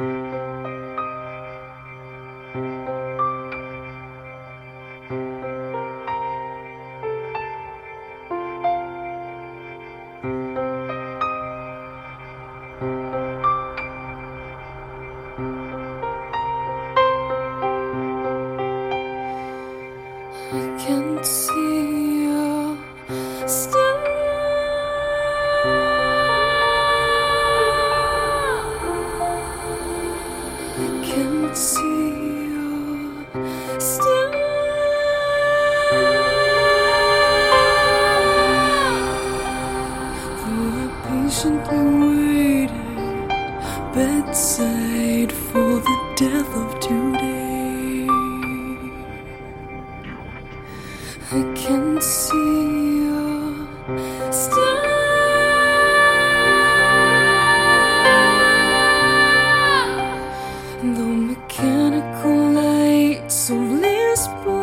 I bedside for the death of today. I can see your star. The mechanical lights of Lisbon